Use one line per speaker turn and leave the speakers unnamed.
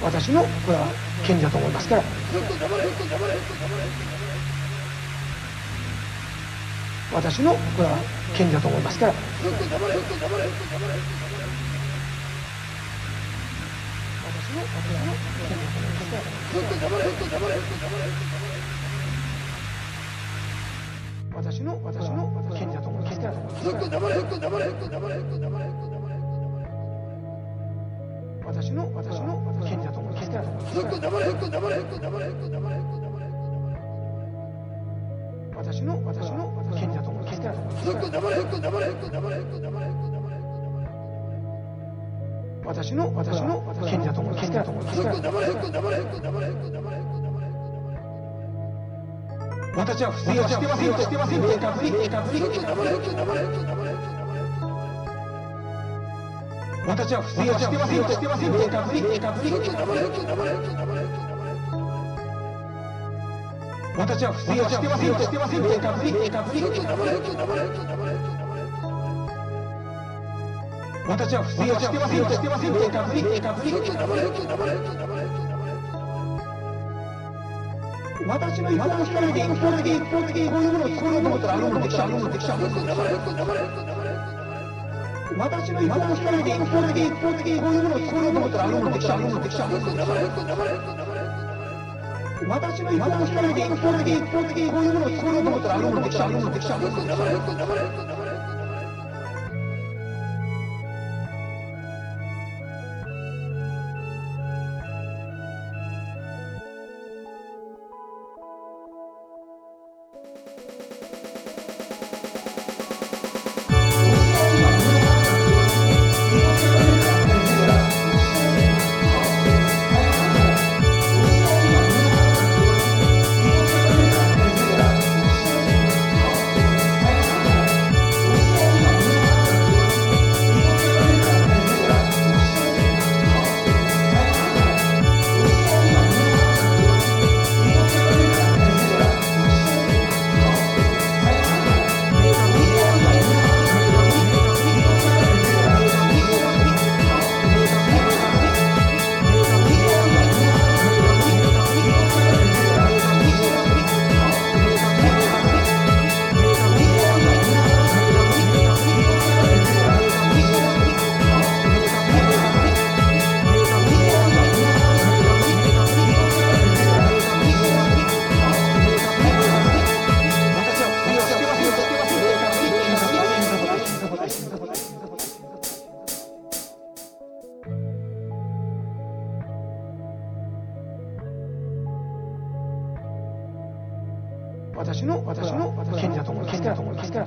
私のこれは権利だと思いますから。私のこれは権利だと思いますから。私の私の権利だと思いますから。私の私の権利だと思います。私の私の権利だと思います。私の私の権利だと思います。私は不正をしてませんとしてませんと私は不正はしてませんとしてませんと私は不正はしてませんとしてませんと私は不正はしてませんとしてませんと私の一方的一方的一方的こういうものこういうものとあるものできた。あるものできた。私の人方的、一方的、一方的、こういうもの、こういうものったら、あのものできちゃう、あのものできちゃう。私の人方的、一方的、一方的、こういうもの、こういうものったら、あのものできちゃう、あのものできちゃう。私の、私の、私の、